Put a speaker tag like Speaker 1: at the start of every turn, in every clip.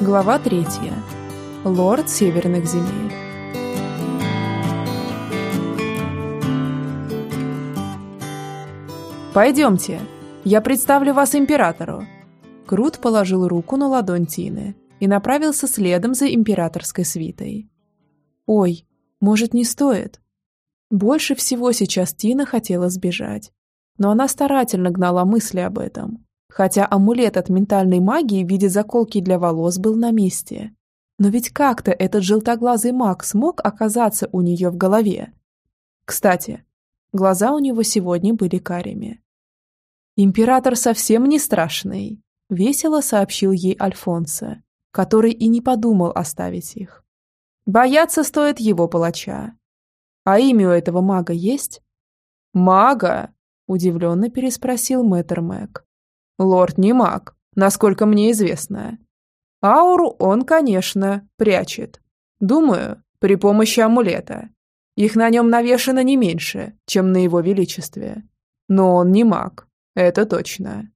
Speaker 1: Глава третья. Лорд Северных земель. «Пойдемте, я представлю вас императору». Крут положил руку на ладонь Тины и направился следом за императорской свитой. «Ой, может, не стоит?» Больше всего сейчас Тина хотела сбежать, но она старательно гнала мысли об этом, хотя амулет от ментальной магии в виде заколки для волос был на месте. Но ведь как-то этот желтоглазый маг смог оказаться у нее в голове. Кстати, глаза у него сегодня были карими. «Император совсем не страшный», — весело сообщил ей Альфонсо, который и не подумал оставить их. «Бояться стоит его палача. А имя у этого мага есть?» «Мага?» – удивленно переспросил мэтр Мэг. Лорд не маг, насколько мне известно. Ауру он, конечно, прячет. Думаю, при помощи амулета. Их на нем навешано не меньше, чем на его величестве. Но он не маг, это точно.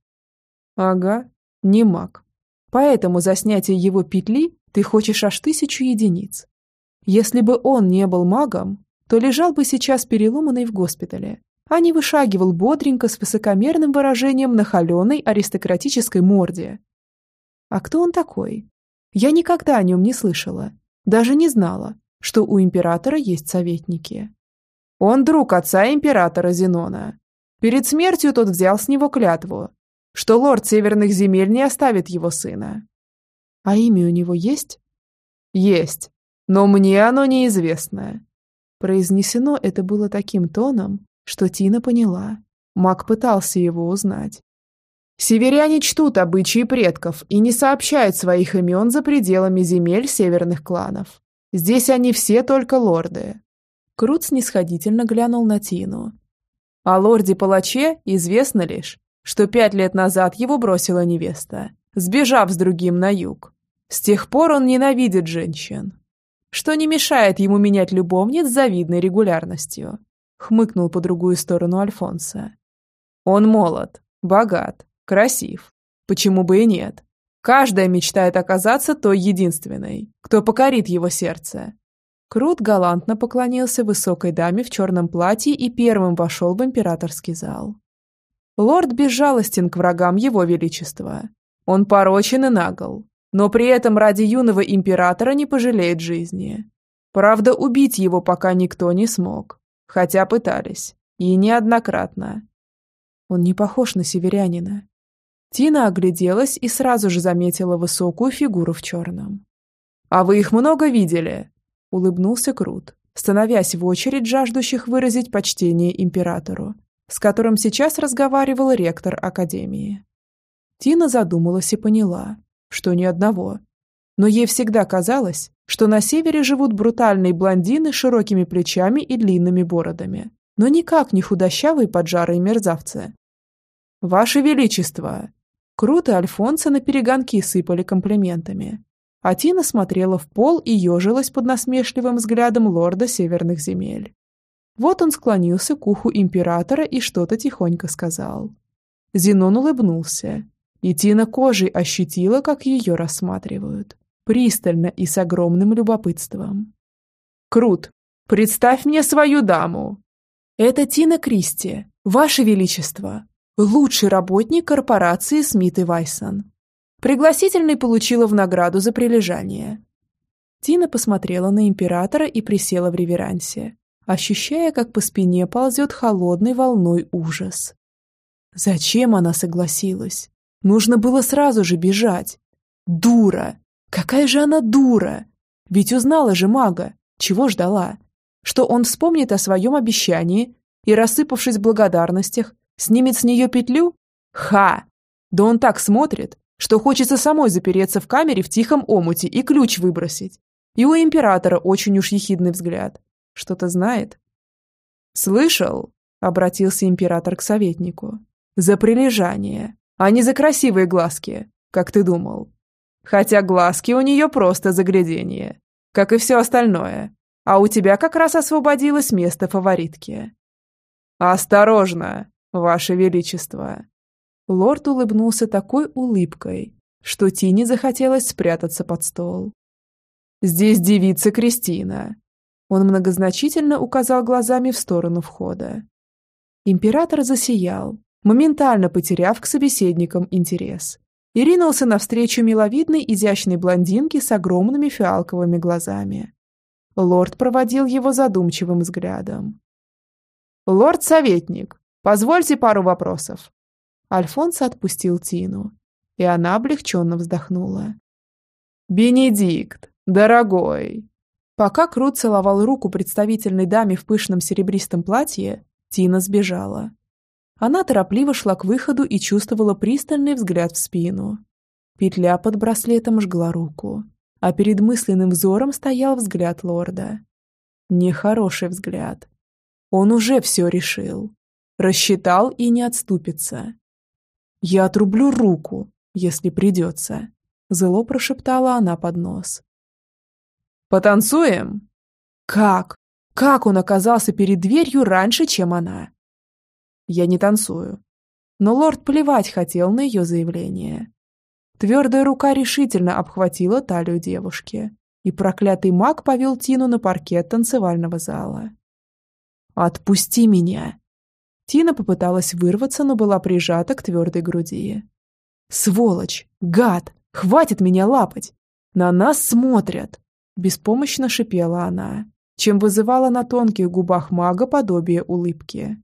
Speaker 1: Ага, не маг. Поэтому за снятие его петли ты хочешь аж тысячу единиц. Если бы он не был магом, то лежал бы сейчас переломанный в госпитале, а не вышагивал бодренько с высокомерным выражением на холеной аристократической морде. А кто он такой? Я никогда о нем не слышала, даже не знала, что у императора есть советники. Он друг отца императора Зенона. Перед смертью тот взял с него клятву, что лорд северных земель не оставит его сына. А имя у него есть? Есть, но мне оно неизвестно. Произнесено это было таким тоном, что Тина поняла. Маг пытался его узнать. Северяне чтут обычаи предков и не сообщают своих имен за пределами земель северных кланов. Здесь они все только лорды. Крут снисходительно глянул на Тину. О лорде-палаче известно лишь, что пять лет назад его бросила невеста, сбежав с другим на юг. С тех пор он ненавидит женщин, что не мешает ему менять любовниц с завидной регулярностью хмыкнул по другую сторону Альфонса. Он молод, богат, красив. Почему бы и нет? Каждая мечтает оказаться той единственной, кто покорит его сердце. Крут галантно поклонился высокой даме в черном платье и первым вошел в императорский зал. Лорд безжалостен к врагам его величества. Он порочен и нагл, но при этом ради юного императора не пожалеет жизни. Правда, убить его пока никто не смог. Хотя пытались. И неоднократно. Он не похож на северянина. Тина огляделась и сразу же заметила высокую фигуру в черном. «А вы их много видели?» – улыбнулся Крут, становясь в очередь жаждущих выразить почтение императору, с которым сейчас разговаривал ректор Академии. Тина задумалась и поняла, что ни одного. Но ей всегда казалось, что на севере живут брутальные блондины с широкими плечами и длинными бородами, но никак не худощавые поджарые мерзавцы. «Ваше Величество!» Круто Альфонса на перегонки сыпали комплиментами. А Тина смотрела в пол и ежилась под насмешливым взглядом лорда северных земель. Вот он склонился к уху императора и что-то тихонько сказал. Зенон улыбнулся, и Тина кожей ощутила, как ее рассматривают пристально и с огромным любопытством. «Крут, представь мне свою даму!» «Это Тина Кристи, Ваше Величество, лучший работник корпорации Смит и Вайсон. Пригласительный получила в награду за прилежание». Тина посмотрела на императора и присела в реверансе, ощущая, как по спине ползет холодной волной ужас. Зачем она согласилась? Нужно было сразу же бежать. Дура! Какая же она дура! Ведь узнала же мага. Чего ждала? Что он вспомнит о своем обещании и, рассыпавшись в благодарностях, снимет с нее петлю? Ха! Да он так смотрит, что хочется самой запереться в камере в тихом омуте и ключ выбросить. И у императора очень уж ехидный взгляд. Что-то знает? «Слышал?» — обратился император к советнику. «За прилежание, а не за красивые глазки, как ты думал. Хотя глазки у нее просто загляденье, как и все остальное. А у тебя как раз освободилось место фаворитки. «Осторожно, Ваше Величество!» Лорд улыбнулся такой улыбкой, что Тине захотелось спрятаться под стол. «Здесь девица Кристина». Он многозначительно указал глазами в сторону входа. Император засиял, моментально потеряв к собеседникам интерес, и ринулся навстречу миловидной изящной блондинке с огромными фиалковыми глазами. Лорд проводил его задумчивым взглядом. «Лорд-советник, позвольте пару вопросов». Альфонсо отпустил Тину, и она облегченно вздохнула. «Бенедикт, дорогой!» Пока Крут целовал руку представительной даме в пышном серебристом платье, Тина сбежала. Она торопливо шла к выходу и чувствовала пристальный взгляд в спину. Петля под браслетом жгла руку а перед мысленным взором стоял взгляд лорда. Нехороший взгляд. Он уже все решил. Рассчитал и не отступится. «Я отрублю руку, если придется», — зло прошептала она под нос. «Потанцуем?» «Как? Как он оказался перед дверью раньше, чем она?» «Я не танцую». Но лорд плевать хотел на ее заявление. Твердая рука решительно обхватила талию девушки, и проклятый маг повел Тину на паркет танцевального зала. «Отпусти меня!» Тина попыталась вырваться, но была прижата к твердой груди. «Сволочь! Гад! Хватит меня лапать! На нас смотрят!» Беспомощно шипела она, чем вызывала на тонких губах мага подобие улыбки.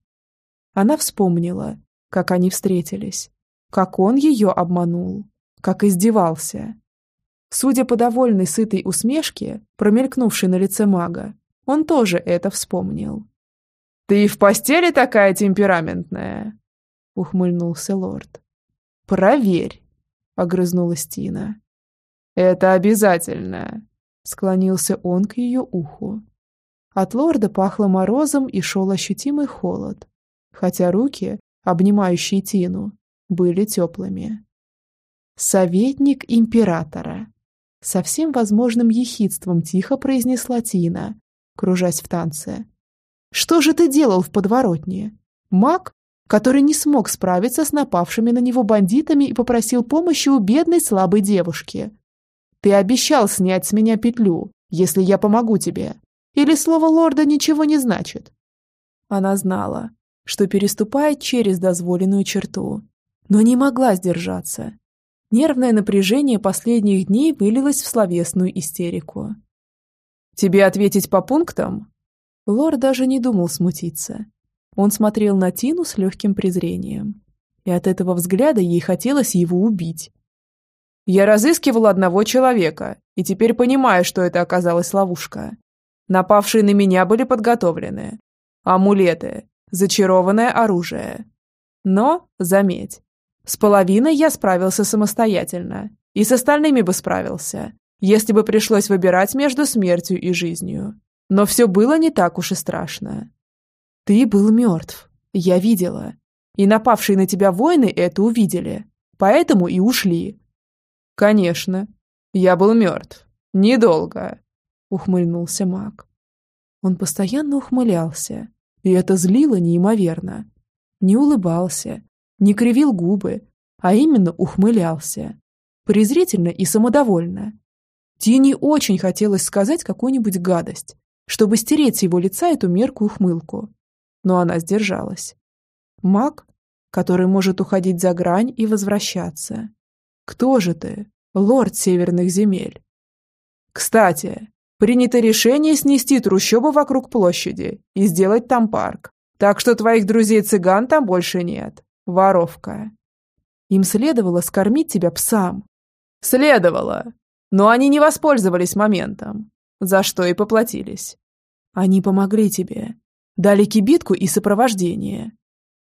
Speaker 1: Она вспомнила, как они встретились, как он ее обманул как издевался. Судя по довольной сытой усмешке, промелькнувшей на лице мага, он тоже это вспомнил. «Ты в постели такая темпераментная?» — ухмыльнулся лорд. «Проверь», — огрызнулась Тина. «Это обязательно», — склонился он к ее уху. От лорда пахло морозом и шел ощутимый холод, хотя руки, обнимающие Тину, были теплыми. «Советник императора», — со всем возможным ехидством тихо произнесла Тина, кружась в танце. «Что же ты делал в подворотне? Маг, который не смог справиться с напавшими на него бандитами и попросил помощи у бедной слабой девушки. Ты обещал снять с меня петлю, если я помогу тебе. Или слово лорда ничего не значит?» Она знала, что переступает через дозволенную черту, но не могла сдержаться Нервное напряжение последних дней вылилось в словесную истерику. «Тебе ответить по пунктам?» Лор даже не думал смутиться. Он смотрел на Тину с легким презрением. И от этого взгляда ей хотелось его убить. «Я разыскивал одного человека, и теперь понимаю, что это оказалась ловушка. Напавшие на меня были подготовлены. Амулеты, зачарованное оружие. Но, заметь, с половиной я справился самостоятельно. И с остальными бы справился, если бы пришлось выбирать между смертью и жизнью. Но все было не так уж и страшно. Ты был мертв. Я видела. И напавшие на тебя воины это увидели. Поэтому и ушли. Конечно. Я был мертв. Недолго. Ухмыльнулся маг. Он постоянно ухмылялся. И это злило неимоверно. Не улыбался, не кривил губы, а именно ухмылялся. Презрительно и самодовольно. Тине очень хотелось сказать какую-нибудь гадость, чтобы стереть с его лица эту меркую ухмылку. Но она сдержалась. Маг, который может уходить за грань и возвращаться. Кто же ты, лорд северных земель? Кстати, принято решение снести трущобы вокруг площади и сделать там парк. Так что твоих друзей-цыган там больше нет воровка. Им следовало скормить тебя псам. Следовало. Но они не воспользовались моментом, за что и поплатились. Они помогли тебе. Дали кибитку и сопровождение.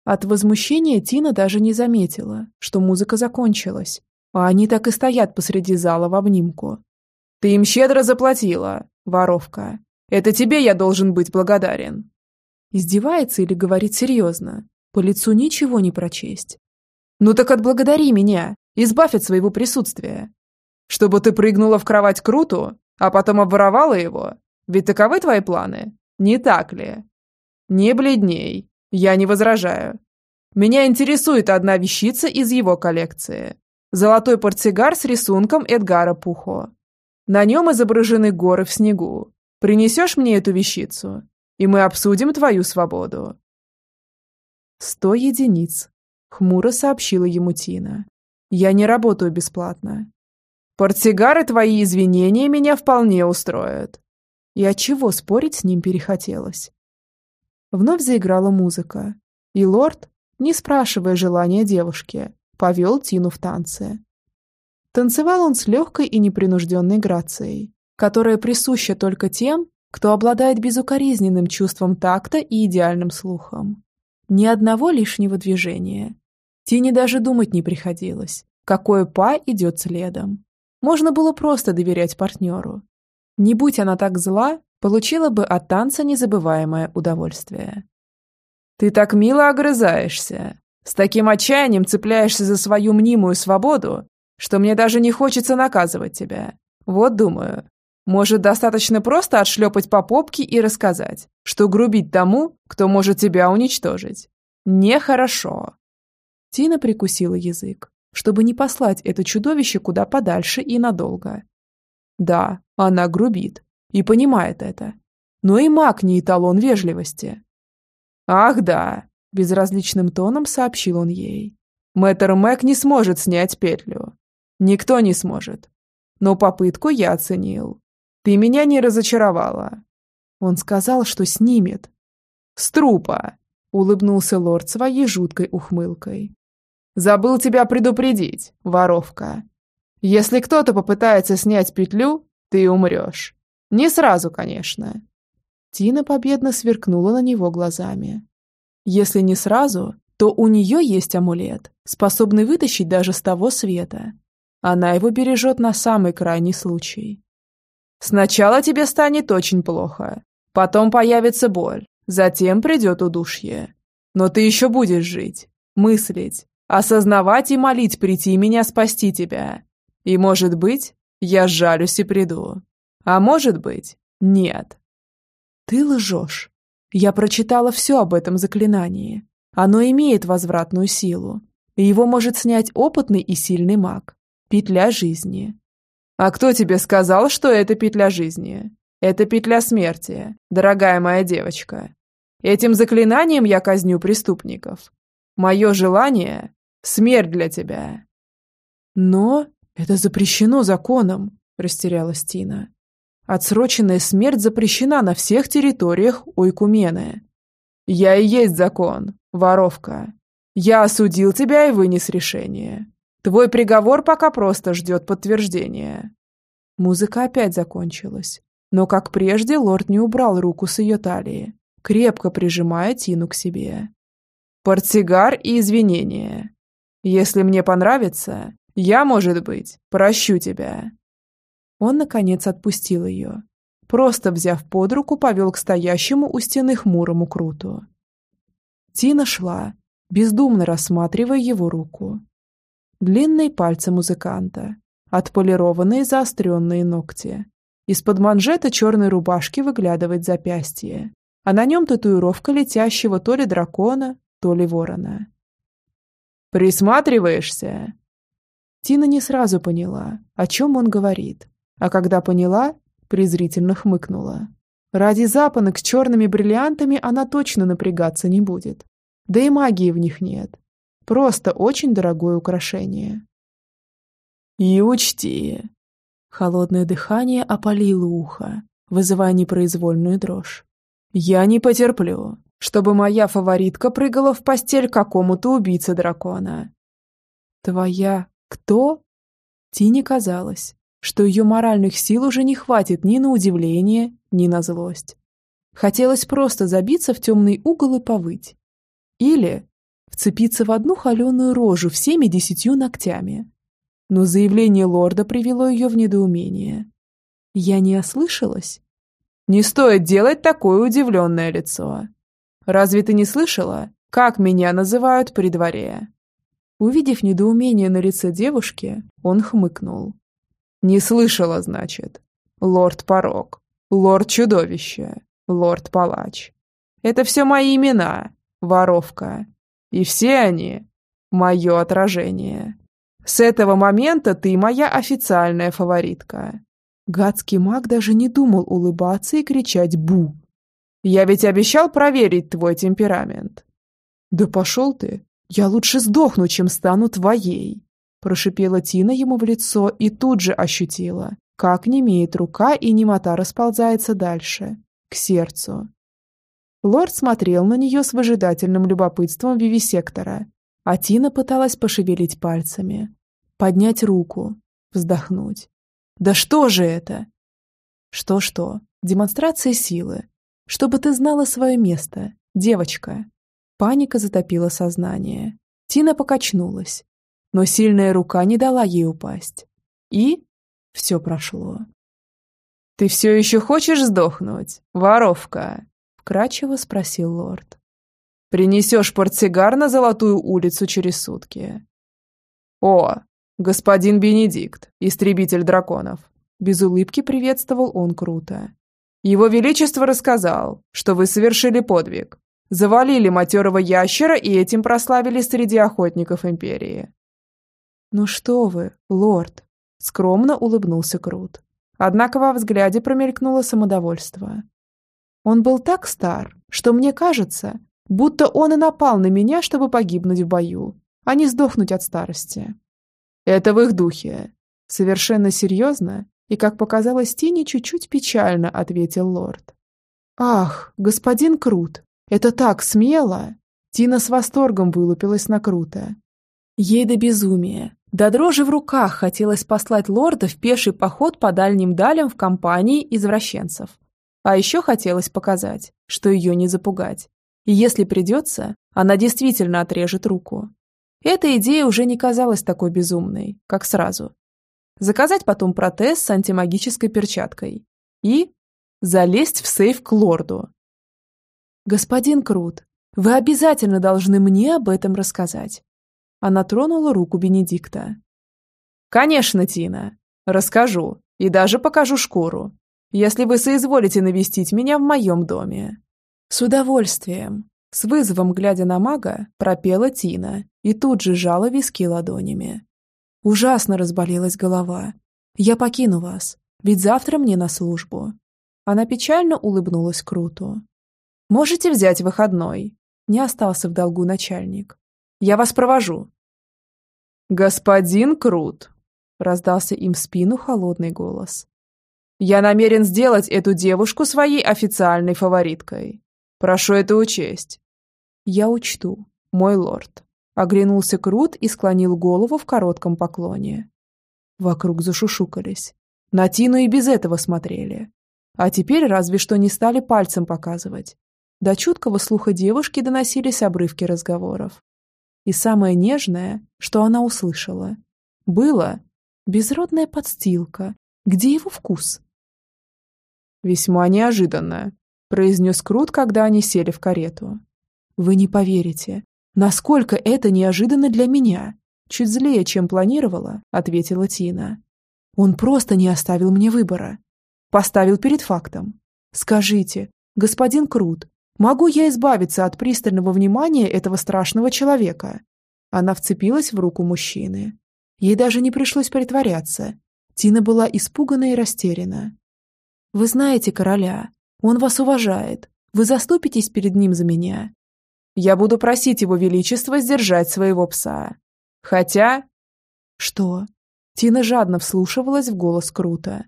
Speaker 1: От возмущения Тина даже не заметила, что музыка закончилась, а они так и стоят посреди зала в обнимку. «Ты им щедро заплатила, воровка. Это тебе я должен быть благодарен». Издевается или говорит серьезно? По лицу ничего не прочесть. «Ну так отблагодари меня, избавь от своего присутствия. Чтобы ты прыгнула в кровать Круту, а потом обворовала его? Ведь таковы твои планы, не так ли?» «Не бледней, я не возражаю. Меня интересует одна вещица из его коллекции. Золотой портсигар с рисунком Эдгара Пухо. На нем изображены горы в снегу. Принесешь мне эту вещицу, и мы обсудим твою свободу». «Сто единиц», — хмуро сообщила ему Тина. «Я не работаю бесплатно». «Портсигар и твои извинения меня вполне устроят». И от чего спорить с ним перехотелось. Вновь заиграла музыка, и лорд, не спрашивая желания девушки, повел Тину в танце. Танцевал он с легкой и непринужденной грацией, которая присуща только тем, кто обладает безукоризненным чувством такта и идеальным слухом. Ни одного лишнего движения. Тине даже думать не приходилось, какое па идет следом. Можно было просто доверять партнеру. Не будь она так зла, получила бы от танца незабываемое удовольствие. «Ты так мило огрызаешься!» С таким отчаянием цепляешься за свою мнимую свободу, что мне даже не хочется наказывать тебя. Вот думаю, может, достаточно просто отшлепать по попке и рассказать, что грубить тому, кто может тебя уничтожить. Нехорошо. Тина прикусила язык, чтобы не послать это чудовище куда подальше и надолго. Да, она грубит и понимает это. Но и маг не эталон вежливости. Ах да, Безразличным тоном сообщил он ей. Мэтр Мэг не сможет снять петлю. Никто не сможет. Но попытку я оценил. Ты меня не разочаровала. Он сказал, что снимет. С трупа, улыбнулся лорд своей жуткой ухмылкой. Забыл тебя предупредить, воровка. Если кто-то попытается снять петлю, ты умрешь. Не сразу, конечно. Тина победно сверкнула на него глазами. Если не сразу, то у нее есть амулет, способный вытащить даже с того света. Она его бережет на самый крайний случай. Сначала тебе станет очень плохо, потом появится боль, затем придет удушье. Но ты еще будешь жить, мыслить, осознавать и молить прийти меня спасти тебя. И, может быть, я сжалюсь и приду. А может быть, нет. Ты лжешь. Я прочитала все об этом заклинании. Оно имеет возвратную силу. Его может снять опытный и сильный маг. Петля жизни. А кто тебе сказал, что это петля жизни? Это петля смерти, дорогая моя девочка. Этим заклинанием я казню преступников. Мое желание — смерть для тебя. Но это запрещено законом, растерялась Тина. Отсроченная смерть запрещена на всех территориях Ойкумены. Я и есть закон, воровка. Я осудил тебя и вынес решение. Твой приговор пока просто ждет подтверждения. Музыка опять закончилась. Но, как прежде, лорд не убрал руку с ее талии, крепко прижимая Тину к себе. Портсигар и извинения. Если мне понравится, я, может быть, прощу тебя. Он, наконец, отпустил ее. Просто взяв под руку, повел к стоящему у стены хмурому Круту. Тина шла, бездумно рассматривая его руку. Длинные пальцы музыканта, отполированные заостренные ногти. Из-под манжета черной рубашки выглядывает запястье, а на нем татуировка летящего то ли дракона, то ли ворона. «Присматриваешься?» Тина не сразу поняла, о чем он говорит, а когда поняла, презрительно хмыкнула. Ради запонок с черными бриллиантами она точно напрягаться не будет. Да и магии в них нет. Просто очень дорогое украшение. И учти. Холодное дыхание опалило ухо, вызывая непроизвольную дрожь. Я не потерплю, чтобы моя фаворитка прыгала в постель какому-то убийце дракона. Твоя кто? Тине казалось, что ее моральных сил уже не хватит ни на удивление, ни на злость. Хотелось просто забиться в темный угол и повыть. Или вцепиться в одну холеную рожу всеми десятью ногтями. Но заявление лорда привело ее в недоумение. Я не ослышалась? Не стоит делать такое удивленное лицо. Разве ты не слышала, как меня называют при дворе? Увидев недоумение на лице девушки, он хмыкнул. Не слышала, значит. Лорд Порог, Лорд Чудовище, Лорд Палач. Это все мои имена, воровка. И все они — мое отражение. С этого момента ты моя официальная фаворитка». Гадский маг даже не думал улыбаться и кричать «бу». «Я ведь обещал проверить твой темперамент». «Да пошел ты! Я лучше сдохну, чем стану твоей!» Прошипела Тина ему в лицо и тут же ощутила, как немеет рука и немота расползается дальше, к сердцу. Лорд смотрел на нее с выжидательным любопытством вивисектора, а Тина пыталась пошевелить пальцами, поднять руку, вздохнуть. «Да что же это?» «Что-что? Демонстрация силы. Чтобы ты знала свое место, девочка». Паника затопила сознание. Тина покачнулась, но сильная рука не дала ей упасть. И все прошло. «Ты все еще хочешь сдохнуть, воровка?» — вкрадчиво спросил лорд. «Принесешь портсигар на Золотую улицу через сутки». «О, господин Бенедикт, истребитель драконов!» Без улыбки приветствовал он круто. «Его Величество рассказал, что вы совершили подвиг, завалили матерого ящера и этим прославили среди охотников Империи. «Ну что вы, лорд!» — скромно улыбнулся Крут. Однако во взгляде промелькнуло самодовольство. Он был так стар, что мне кажется, будто он и напал на меня, чтобы погибнуть в бою, а не сдохнуть от старости. Это в их духе. Совершенно серьезно и, как показалось Тине, чуть-чуть печально ответил лорд. «Ах, господин Крут, это так смело!» Тина с восторгом вылупилась на Крута. Ей до безумия, до дрожи в руках хотелось послать лорда в пеший поход по дальним далям в компании извращенцев. А еще хотелось показать, что ее не запугать. И если придется, она действительно отрежет руку. Эта идея уже не казалась такой безумной, как сразу. Заказать потом протез с антимагической перчаткой. И залезть в сейф к лорду. «Господин Крут, вы обязательно должны мне об этом рассказать. Она тронула руку Бенедикта. «Конечно, Тина. Расскажу. И даже покажу шкуру. Если вы соизволите навестить меня в моем доме». «С удовольствием». С вызовом, глядя на мага, пропела Тина и тут же жала виски ладонями. Ужасно разболелась голова. «Я покину вас, ведь завтра мне на службу». Она печально улыбнулась Круту. «Можете взять выходной?» Не остался в долгу начальник. Я вас провожу». «Господин Крут», — раздался им в спину холодный голос. «Я намерен сделать эту девушку своей официальной фавориткой. Прошу это учесть». «Я учту, мой лорд», — оглянулся Крут и склонил голову в коротком поклоне. Вокруг зашушукались. На Тину и без этого смотрели. А теперь разве что не стали пальцем показывать. До чуткого слуха девушки доносились обрывки разговоров. И самое нежное, что она услышала, было безродная подстилка. Где его вкус? «Весьма неожиданно», – произнес Крут, когда они сели в карету. «Вы не поверите, насколько это неожиданно для меня!» Чуть злее, чем планировала, ответила Тина. Он просто не оставил мне выбора. Поставил перед фактом. Скажите, господин Крут, Могу я избавиться от пристального внимания этого страшного человека? Она вцепилась в руку мужчины. Ей даже не пришлось притворяться. Тина была испугана и растеряна. «Вы знаете короля. Он вас уважает. Вы заступитесь перед ним за меня. Я буду просить его величество сдержать своего пса. Хотя...» «Что?» Тина жадно вслушивалась в голос Крута.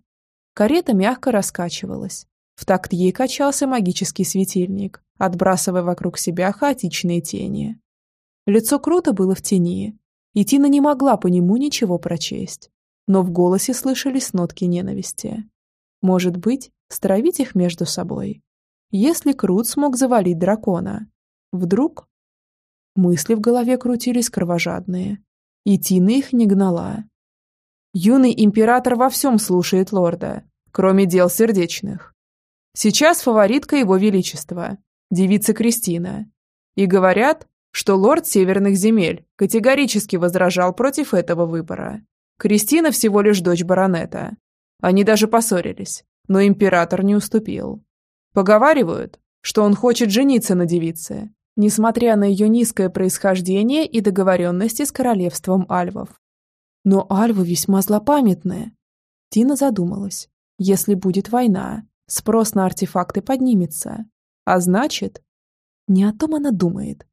Speaker 1: Карета мягко раскачивалась. В такт ей качался магический светильник, отбрасывая вокруг себя хаотичные тени. Лицо Крута было в тени, и Тина не могла по нему ничего прочесть, но в голосе слышались нотки ненависти. Может быть, стравить их между собой. Если Крут смог завалить дракона, вдруг... Мысли в голове крутились кровожадные, и Тина их не гнала. Юный император во всем слушает лорда, кроме дел сердечных. Сейчас фаворитка его величества, девица Кристина. И говорят, что лорд Северных земель категорически возражал против этого выбора. Кристина всего лишь дочь баронета. Они даже поссорились, но император не уступил. Поговаривают, что он хочет жениться на девице, несмотря на ее низкое происхождение и договоренности с королевством альвов. Но альвы весьма злопамятные. Тина задумалась. Если будет война, спрос на артефакты поднимется. А значит... Не о том она думает.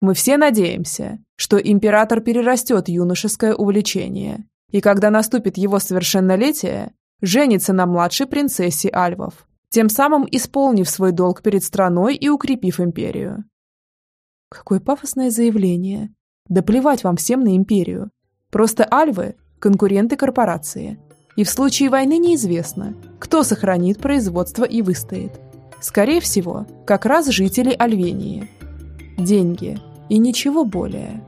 Speaker 1: Мы все надеемся, что император перерастет юношеское увлечение, и когда наступит его совершеннолетие, женится на младшей принцессе Альвов, тем самым исполнив свой долг перед страной и укрепив империю. Какое пафосное заявление. Да плевать вам всем на империю. Просто Альвы – конкуренты корпорации. И в случае войны неизвестно, кто сохранит производство и выстоит. Скорее всего, как раз жители Альвении. Деньги и ничего более.